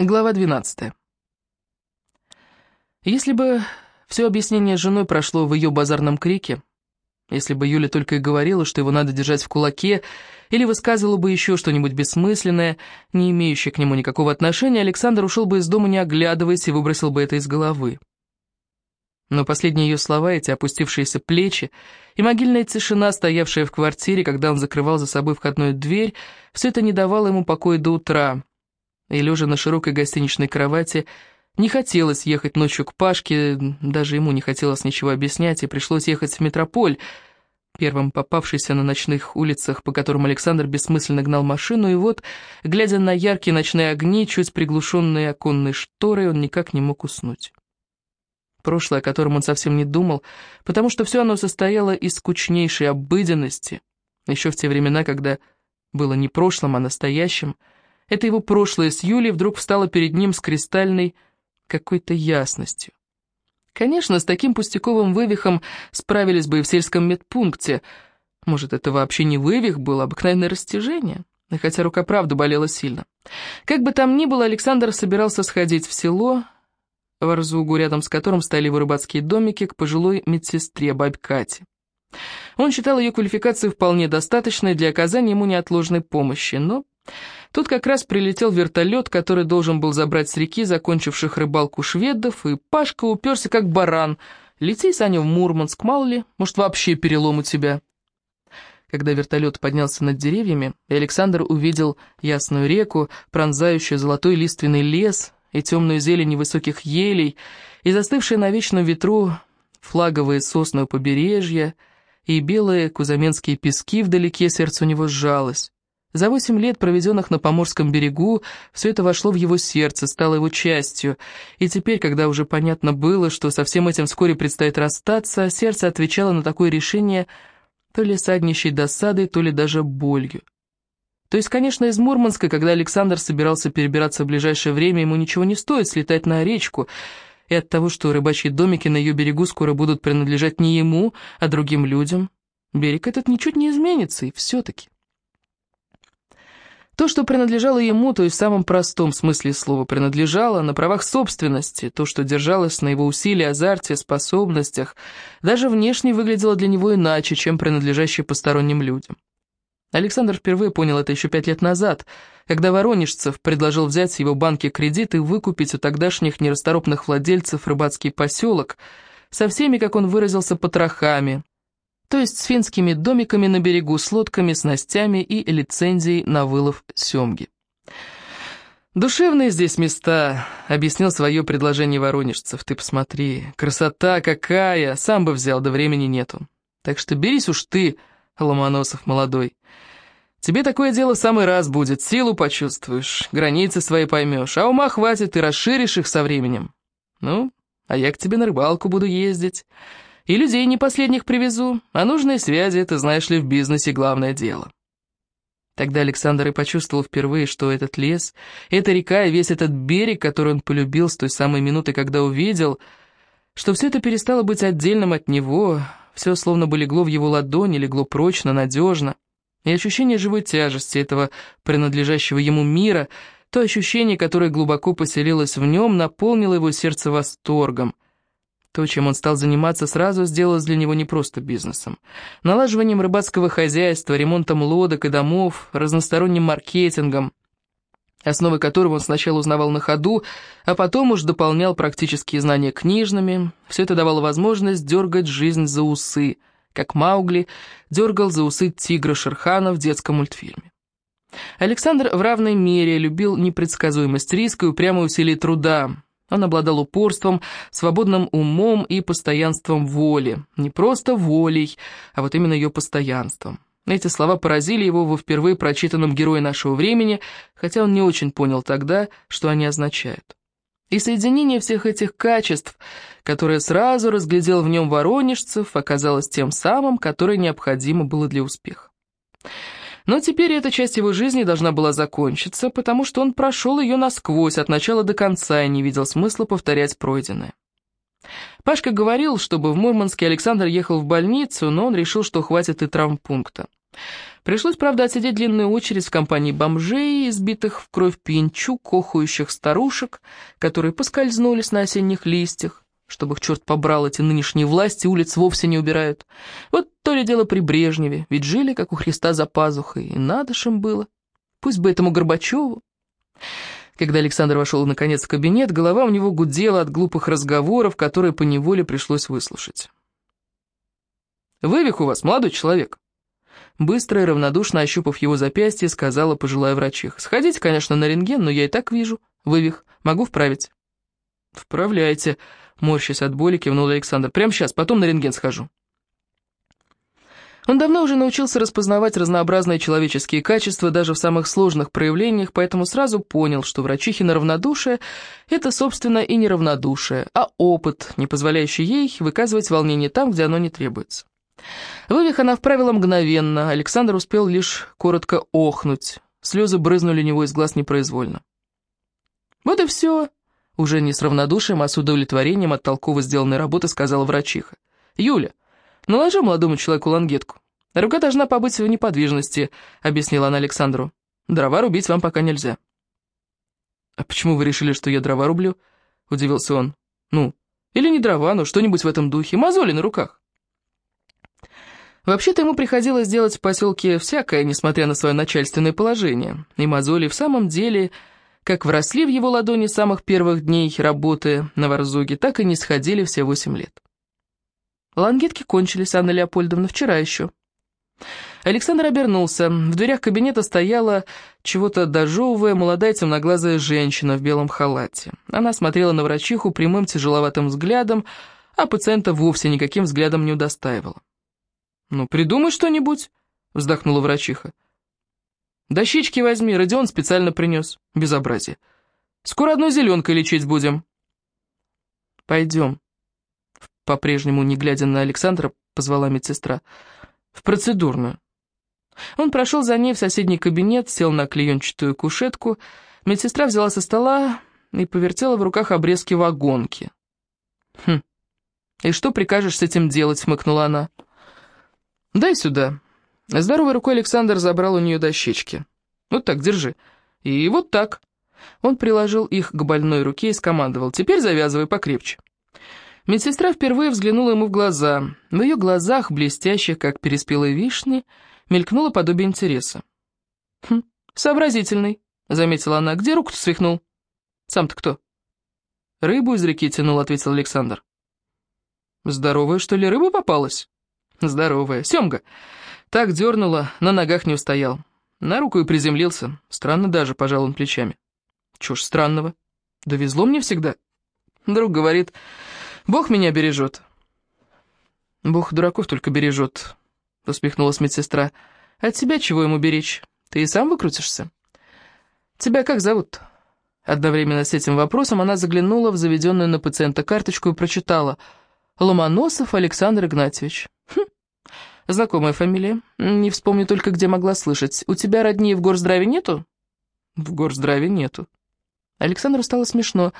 Глава 12. Если бы все объяснение с женой прошло в ее базарном крике, если бы Юля только и говорила, что его надо держать в кулаке, или высказывала бы еще что-нибудь бессмысленное, не имеющее к нему никакого отношения, Александр ушел бы из дома, не оглядываясь, и выбросил бы это из головы. Но последние ее слова, эти опустившиеся плечи, и могильная тишина, стоявшая в квартире, когда он закрывал за собой входную дверь, все это не давало ему покоя до утра — и, лежа на широкой гостиничной кровати, не хотелось ехать ночью к Пашке, даже ему не хотелось ничего объяснять, и пришлось ехать в метрополь, первым попавшийся на ночных улицах, по которым Александр бессмысленно гнал машину, и вот, глядя на яркие ночные огни, чуть приглушенные оконной шторой, он никак не мог уснуть. Прошлое, о котором он совсем не думал, потому что все оно состояло из скучнейшей обыденности, еще в те времена, когда было не прошлым, а настоящим, это его прошлое с Юлей вдруг встало перед ним с кристальной какой-то ясностью. Конечно, с таким пустяковым вывихом справились бы и в сельском медпункте. Может, это вообще не вывих был, а обыкновенное растяжение? Хотя рука правда болела сильно. Как бы там ни было, Александр собирался сходить в село, в Арзугу, рядом с которым стояли его домики, к пожилой медсестре бабе Кате. Он считал ее квалификацию вполне достаточной для оказания ему неотложной помощи, но Тут как раз прилетел вертолет, который должен был забрать с реки закончивших рыбалку шведов, и Пашка уперся как баран. «Лети, Саня, в Мурманск, мало ли, может, вообще перелом у тебя». Когда вертолет поднялся над деревьями, Александр увидел ясную реку, пронзающую золотой лиственный лес и темную зелень невысоких елей, и застывшие на вечном ветру флаговые сосны у побережья, и белые кузаменские пески вдалеке, сердце у него сжалось. За восемь лет, проведенных на Поморском берегу, все это вошло в его сердце, стало его частью, и теперь, когда уже понятно было, что со всем этим вскоре предстоит расстаться, сердце отвечало на такое решение то ли саднищей досадой, то ли даже болью. То есть, конечно, из Мурманска, когда Александр собирался перебираться в ближайшее время, ему ничего не стоит слетать на речку, и от того, что рыбачьи домики на ее берегу скоро будут принадлежать не ему, а другим людям, берег этот ничуть не изменится, и все-таки. То, что принадлежало ему, то есть в самом простом смысле слова принадлежало, на правах собственности, то, что держалось на его усилии, азарте, способностях, даже внешне выглядело для него иначе, чем принадлежащее посторонним людям. Александр впервые понял это еще пять лет назад, когда Воронежцев предложил взять с его банки кредит и выкупить у тогдашних нерасторопных владельцев рыбацкий поселок со всеми, как он выразился, потрохами, то есть с финскими домиками на берегу, с лодками, снастями и лицензией на вылов семги. «Душевные здесь места», — объяснил свое предложение воронежцев. «Ты посмотри, красота какая, сам бы взял, да времени нету. Так что берись уж ты, Ломоносов молодой. Тебе такое дело в самый раз будет, силу почувствуешь, границы свои поймешь, а ума хватит, ты расширишь их со временем. Ну, а я к тебе на рыбалку буду ездить». И людей не последних привезу, а нужные связи, это, знаешь ли, в бизнесе главное дело. Тогда Александр и почувствовал впервые, что этот лес, эта река и весь этот берег, который он полюбил с той самой минуты, когда увидел, что все это перестало быть отдельным от него, все словно бы легло в его ладони, легло прочно, надежно. И ощущение живой тяжести этого принадлежащего ему мира, то ощущение, которое глубоко поселилось в нем, наполнило его сердце восторгом. То, чем он стал заниматься, сразу сделалось для него не просто бизнесом. Налаживанием рыбацкого хозяйства, ремонтом лодок и домов, разносторонним маркетингом, основы которого он сначала узнавал на ходу, а потом уж дополнял практические знания книжными. Все это давало возможность дергать жизнь за усы, как Маугли дергал за усы тигра Шерхана в детском мультфильме. Александр в равной мере любил непредсказуемость риска и упрямое усилие труда, он обладал упорством, свободным умом и постоянством воли. Не просто волей, а вот именно ее постоянством. Эти слова поразили его во впервые прочитанном «Герое нашего времени», хотя он не очень понял тогда, что они означают. И соединение всех этих качеств, которое сразу разглядел в нем Воронежцев, оказалось тем самым, которое необходимо было для успеха. Но теперь эта часть его жизни должна была закончиться, потому что он прошел ее насквозь от начала до конца и не видел смысла повторять пройденное. Пашка говорил, чтобы в Мурманске Александр ехал в больницу, но он решил, что хватит и травмпункта. Пришлось, правда, отсидеть длинную очередь в компании бомжей, избитых в кровь пьянчу, кохающих старушек, которые поскользнулись на осенних листьях, чтобы их черт побрал, эти нынешние власти улиц вовсе не убирают. Вот то ли дело при Брежневе, ведь жили, как у Христа за пазухой, и надо ж им было. Пусть бы этому Горбачеву. Когда Александр вошел наконец в кабинет, голова у него гудела от глупых разговоров, которые поневоле пришлось выслушать. «Вывих у вас, молодой человек!» Быстро и равнодушно ощупав его запястье, сказала пожилая врачиха. «Сходите, конечно, на рентген, но я и так вижу. Вывих. Могу вправить». «Вправляйте», — морщась от боли, кивнул Александр. «Прямо сейчас, потом на рентген схожу». Он давно уже научился распознавать разнообразные человеческие качества даже в самых сложных проявлениях, поэтому сразу понял, что врачихина равнодушие – это, собственно, и не равнодушие, а опыт, не позволяющий ей выказывать волнение там, где оно не требуется. Вывих она вправила мгновенно, Александр успел лишь коротко охнуть. Слезы брызнули у него из глаз непроизвольно. «Вот и все», — уже не с равнодушием, а с удовлетворением от толково сделанной работы сказала врачиха. «Юля, наложи молодому человеку лангетку. Рука должна побыть в неподвижности», — объяснила она Александру. «Дрова рубить вам пока нельзя». «А почему вы решили, что я дрова рублю?» — удивился он. «Ну, или не дрова, но что-нибудь в этом духе. Мозоли на руках». Вообще-то ему приходилось делать в поселке всякое, несмотря на свое начальственное положение. И мозоли в самом деле как вросли в его ладони самых первых дней работы на Варзуге, так и не сходили все восемь лет. Лангетки кончились, Анна Леопольдовна, вчера еще. Александр обернулся. В дверях кабинета стояла чего-то дожевывая молодая темноглазая женщина в белом халате. Она смотрела на врачиху прямым тяжеловатым взглядом, а пациента вовсе никаким взглядом не удостаивала. «Ну, придумай что-нибудь», — вздохнула врачиха. «Дощечки возьми, Родион специально принес. Безобразие. Скоро одной зеленкой лечить будем». «Пойдем», — по-прежнему, не глядя на Александра, позвала медсестра. «В процедурную». Он прошел за ней в соседний кабинет, сел на клеенчатую кушетку. Медсестра взяла со стола и повертела в руках обрезки вагонки. «Хм, и что прикажешь с этим делать?» — хмыкнула она. «Дай сюда». Здоровой рукой Александр забрал у нее дощечки. «Вот так, держи. И вот так». Он приложил их к больной руке и скомандовал. «Теперь завязывай покрепче». Медсестра впервые взглянула ему в глаза. В ее глазах, блестящих, как переспелые вишни, мелькнуло подобие интереса. «Хм, сообразительный», — заметила она. «Где руку-то свихнул?» «Сам-то кто?» «Рыбу из реки тянул», — ответил Александр. «Здоровая, что ли, рыба попалась?» Здоровая. Семга. Так дернула, на ногах не устоял. На руку и приземлился. Странно даже, пожал он плечами. Чушь странного. Довезло мне всегда. Друг говорит, Бог меня бережет. Бог дураков только бережет, усмехнулась медсестра. От тебя чего ему беречь? Ты и сам выкрутишься. Тебя как зовут? Одновременно с этим вопросом она заглянула в заведенную на пациента карточку и прочитала «Ломоносов Александр Игнатьевич». Хм, знакомая фамилия. Не вспомню только, где могла слышать. У тебя родни в горздраве нету? В горздраве нету. Александру стало смешно.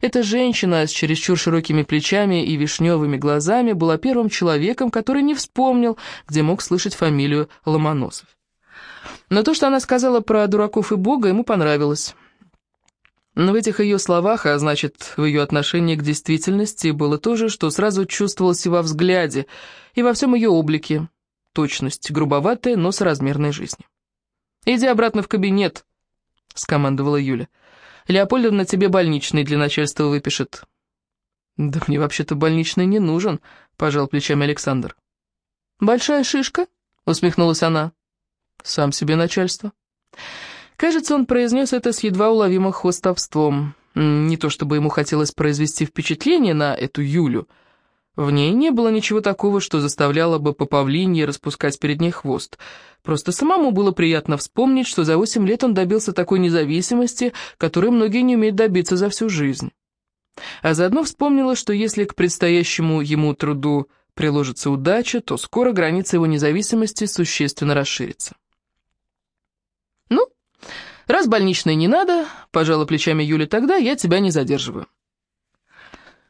Эта женщина с чересчур широкими плечами и вишневыми глазами была первым человеком, который не вспомнил, где мог слышать фамилию Ломоносов. Но то, что она сказала про дураков и Бога, ему понравилось. Но в этих ее словах, а значит, в ее отношении к действительности, было то же, что сразу чувствовалось и во взгляде, и во всем ее облике. Точность, грубоватая, но соразмерной жизни. «Иди обратно в кабинет», — скомандовала Юля. «Леопольдовна тебе больничный для начальства выпишет». «Да мне вообще-то больничный не нужен», — пожал плечами Александр. «Большая шишка?» — усмехнулась она. «Сам себе начальство». Кажется, он произнес это с едва уловимым хвостовством. Не то чтобы ему хотелось произвести впечатление на эту Юлю. В ней не было ничего такого, что заставляло бы по павлинье распускать перед ней хвост. Просто самому было приятно вспомнить, что за восемь лет он добился такой независимости, которой многие не умеют добиться за всю жизнь. А заодно вспомнила, что если к предстоящему ему труду приложится удача, то скоро граница его независимости существенно расширится. «Раз больничной не надо», — пожала плечами Юля, — «тогда я тебя не задерживаю».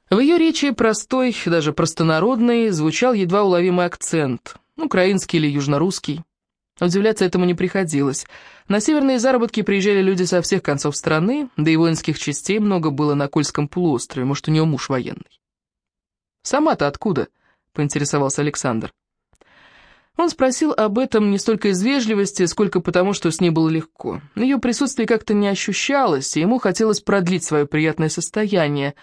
В ее речи простой, даже простонародный, звучал едва уловимый акцент, украинский или южнорусский. Удивляться этому не приходилось. На северные заработки приезжали люди со всех концов страны, да и воинских частей много было на Кольском полуострове, может, у него муж военный. «Сама-то откуда?» — поинтересовался Александр. Он спросил об этом не столько из вежливости, сколько потому, что с ней было легко. Ее присутствие как-то не ощущалось, и ему хотелось продлить свое приятное состояние.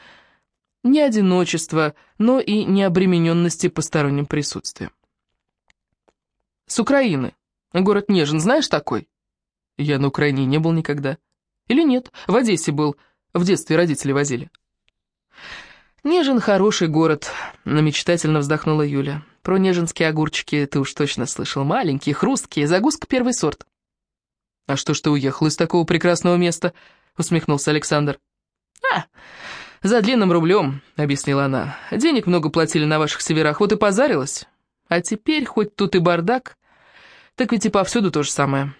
Не одиночество, но и необремененности посторонним присутствием. «С Украины», Город Нежин, знаешь такой? Я на Украине не был никогда. Или нет, в Одессе был, в детстве родители возили. Нежин хороший город, намечтательно вздохнула Юля. Про нежинские огурчики ты уж точно слышал. Маленькие, хрусткие, загустка первый сорт. А что ж ты уехал из такого прекрасного места? Усмехнулся Александр. А, за длинным рублем, объяснила она. Денег много платили на ваших северах, вот и позарилась. А теперь, хоть тут и бардак, так ведь и повсюду то же самое.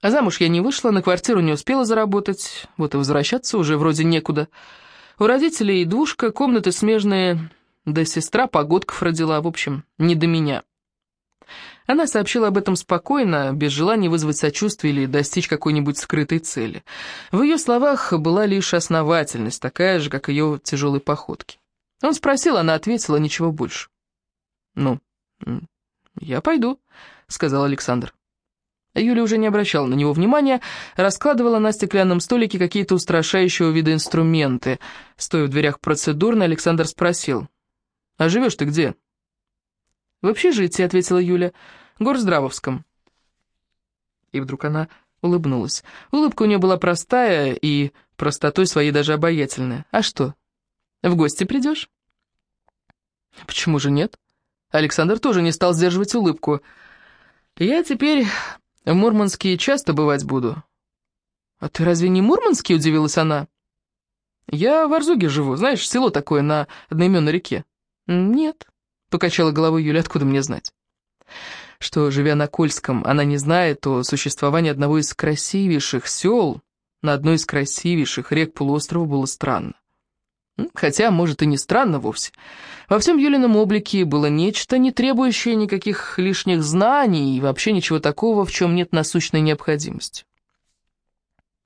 А замуж я не вышла, на квартиру не успела заработать, вот и возвращаться уже вроде некуда. У родителей двушка, комнаты смежные, да сестра погодков родила, в общем, не до меня. Она сообщила об этом спокойно, без желания вызвать сочувствие или достичь какой-нибудь скрытой цели. В ее словах была лишь основательность, такая же, как ее тяжелой походки. Он спросил, она ответила, ничего больше. «Ну, я пойду», сказал Александр. Юля уже не обращала на него внимания, раскладывала на стеклянном столике какие-то устрашающего вида инструменты. Стоя в дверях процедурно, Александр спросил. «А живешь ты где?» «В общежитии», — ответила Юля, — «Горздравовском». И вдруг она улыбнулась. Улыбка у нее была простая и простотой своей даже обаятельная. «А что, в гости придешь?» «Почему же нет?» Александр тоже не стал сдерживать улыбку — я теперь в Мурманске часто бывать буду. А ты разве не Мурманский, удивилась она? Я в Арзуге живу, знаешь, село такое на одноименной реке. Нет, покачала головой Юля, откуда мне знать? Что, живя на Кольском, она не знает о существовании одного из красивейших сел на одной из красивейших рек полуострова было странно. Хотя, может, и не странно вовсе. Во всем Юлином облике было нечто, не требующее никаких лишних знаний и вообще ничего такого, в чем нет насущной необходимости.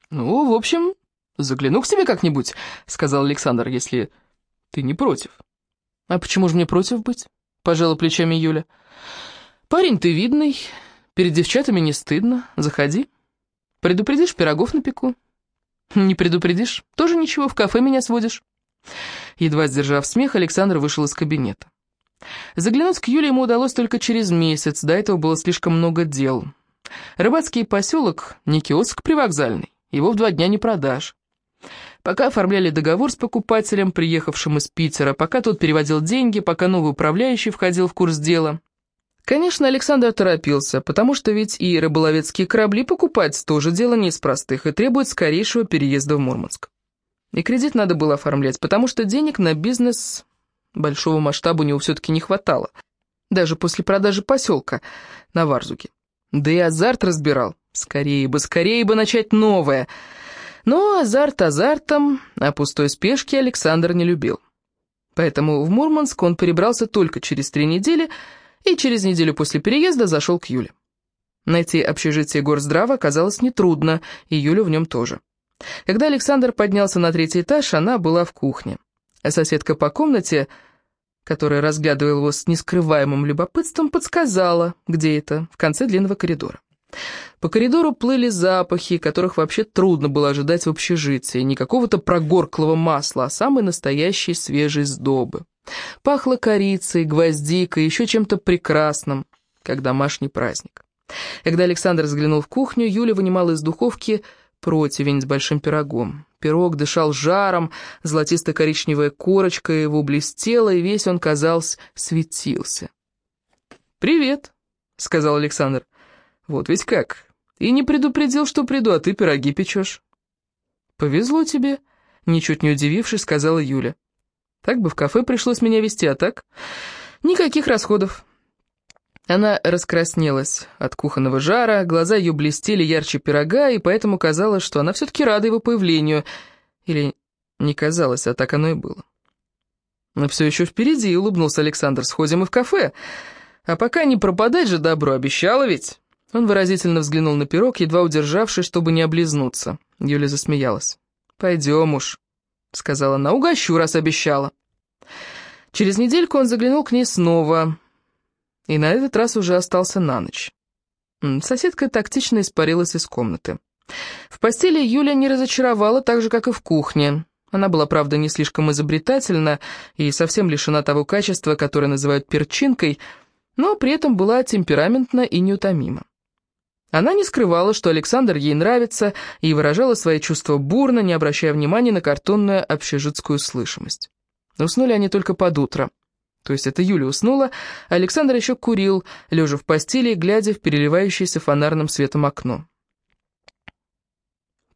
«Ну, в общем, загляну к тебе как-нибудь», — сказал Александр, — «если ты не против». «А почему же мне против быть?» — пожала плечами Юля. «Парень ты видный, перед девчатами не стыдно, заходи. Предупредишь, пирогов напеку». «Не предупредишь, тоже ничего, в кафе меня сводишь». Едва сдержав смех, Александр вышел из кабинета. Заглянуть к Юле ему удалось только через месяц, до этого было слишком много дел. Рыбацкий поселок, не киоск привокзальный, его в два дня не продашь. Пока оформляли договор с покупателем, приехавшим из Питера, пока тот переводил деньги, пока новый управляющий входил в курс дела. Конечно, Александр торопился, потому что ведь и рыболовецкие корабли покупать тоже дело не из простых и требует скорейшего переезда в Мурманск. И кредит надо было оформлять, потому что денег на бизнес большого масштаба у него все-таки не хватало. Даже после продажи поселка на Варзуке. Да и азарт разбирал. Скорее бы, скорее бы начать новое. Но азарт азартом, а пустой спешки Александр не любил. Поэтому в Мурманск он перебрался только через три недели, и через неделю после переезда зашел к Юле. Найти общежитие горздрава оказалось нетрудно, и Юлю в нем тоже. Когда Александр поднялся на третий этаж, она была в кухне. А соседка по комнате, которая разглядывала его с нескрываемым любопытством, подсказала, где это, в конце длинного коридора. По коридору плыли запахи, которых вообще трудно было ожидать в общежитии. Не какого-то прогорклого масла, а самой настоящей свежей сдобы. Пахло корицей, гвоздикой, еще чем-то прекрасным, как домашний праздник. Когда Александр взглянул в кухню, Юля вынимала из духовки противень с большим пирогом. Пирог дышал жаром, золотисто-коричневая корочка его блестела, и весь он, казалось, светился. «Привет», — сказал Александр. «Вот ведь как. И не предупредил, что приду, а ты пироги печешь». «Повезло тебе», — ничуть не удивившись, сказала Юля. «Так бы в кафе пришлось меня вести, а так...» «Никаких расходов. Она раскраснелась от кухонного жара, глаза ее блестели ярче пирога, и поэтому казалось, что она все-таки рада его появлению. Или не казалось, а так оно и было. «Но все еще впереди», — улыбнулся Александр, — «сходим и в кафе. А пока не пропадать же добро, обещала ведь?» Он выразительно взглянул на пирог, едва удержавшись, чтобы не облизнуться. Юля засмеялась. «Пойдем уж», — сказала она, — «угощу, раз обещала». Через недельку он заглянул к ней снова, и на этот раз уже остался на ночь. Соседка тактично испарилась из комнаты. В постели Юля не разочаровала так же, как и в кухне. Она была, правда, не слишком изобретательна и совсем лишена того качества, которое называют перчинкой, но при этом была темпераментна и неутомима. Она не скрывала, что Александр ей нравится, и выражала свои чувства бурно, не обращая внимания на картонную общежитскую слышимость. Уснули они только под утро. То есть это Юля уснула, а Александр еще курил, лежа в постели и глядя в переливающееся фонарным светом окно.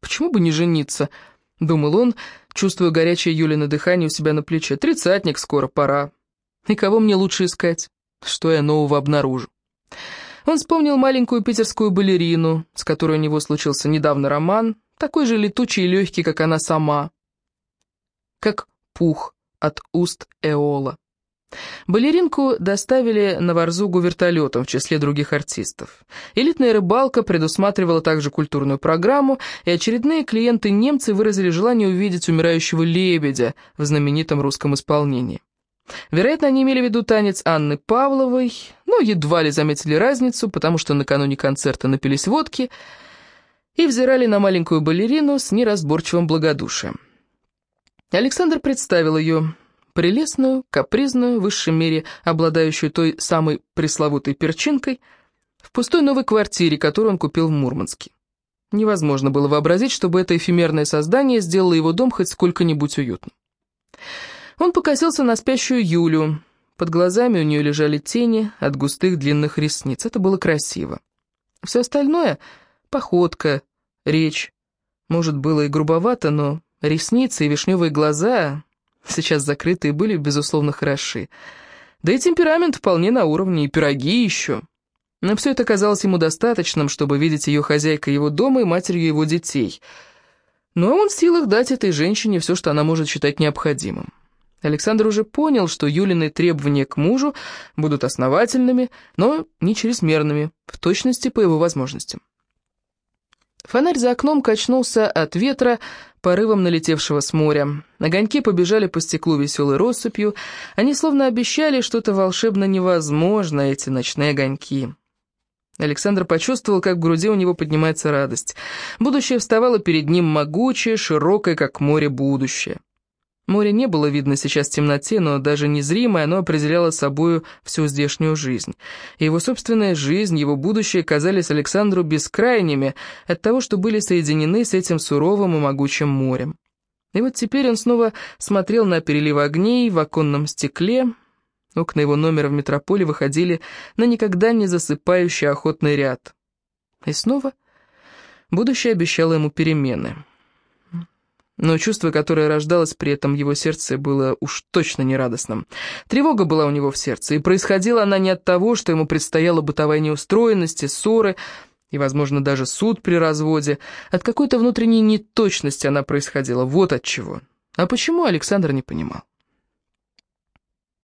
«Почему бы не жениться?» — думал он, чувствуя горячее Юлина дыхание у себя на плече. «Тридцатник, скоро пора. И кого мне лучше искать? Что я нового обнаружу?» Он вспомнил маленькую питерскую балерину, с которой у него случился недавно роман, такой же летучий и легкий, как она сама. Как пух от уст Эола. Балеринку доставили на Варзугу вертолетом в числе других артистов. Элитная рыбалка предусматривала также культурную программу, и очередные клиенты-немцы выразили желание увидеть умирающего лебедя в знаменитом русском исполнении. Вероятно, они имели в виду танец Анны Павловой, но едва ли заметили разницу, потому что накануне концерта напились водки и взирали на маленькую балерину с неразборчивым благодушием. Александр представил ее, прелестную, капризную, в высшей мере обладающую той самой пресловутой перчинкой, в пустой новой квартире, которую он купил в Мурманске. Невозможно было вообразить, чтобы это эфемерное создание сделало его дом хоть сколько-нибудь уютным. Он покосился на спящую Юлю. Под глазами у нее лежали тени от густых длинных ресниц. Это было красиво. Все остальное — походка, речь. Может, было и грубовато, но Ресницы и вишневые глаза, сейчас закрытые, были, безусловно, хороши. Да и темперамент вполне на уровне, и пироги еще. Но все это казалось ему достаточным, чтобы видеть ее хозяйкой его дома и матерью его детей. Но он в силах дать этой женщине все, что она может считать необходимым. Александр уже понял, что Юлины требования к мужу будут основательными, но не чрезмерными, в точности по его возможностям. Фонарь за окном качнулся от ветра, порывом налетевшего с моря. Огоньки побежали по стеклу веселой россыпью. Они словно обещали что-то волшебно невозможное, эти ночные огоньки. Александр почувствовал, как в груди у него поднимается радость. Будущее вставало перед ним могучее, широкое, как море будущее. Море не было видно сейчас в темноте, но даже незримое оно определяло собою всю здешнюю жизнь. Его собственная жизнь, его будущее казались Александру бескрайними от того, что были соединены с этим суровым и могучим морем. И вот теперь он снова смотрел на перелив огней в оконном стекле. Окна его номера в метрополе выходили на никогда не засыпающий охотный ряд. И снова будущее обещало ему перемены. Но чувство, которое рождалось при этом его сердце, было уж точно нерадостным. Тревога была у него в сердце, и происходила она не от того, что ему предстояла бытовая неустроенность ссоры, и, возможно, даже суд при разводе. От какой-то внутренней неточности она происходила, вот от чего. А почему, Александр не понимал.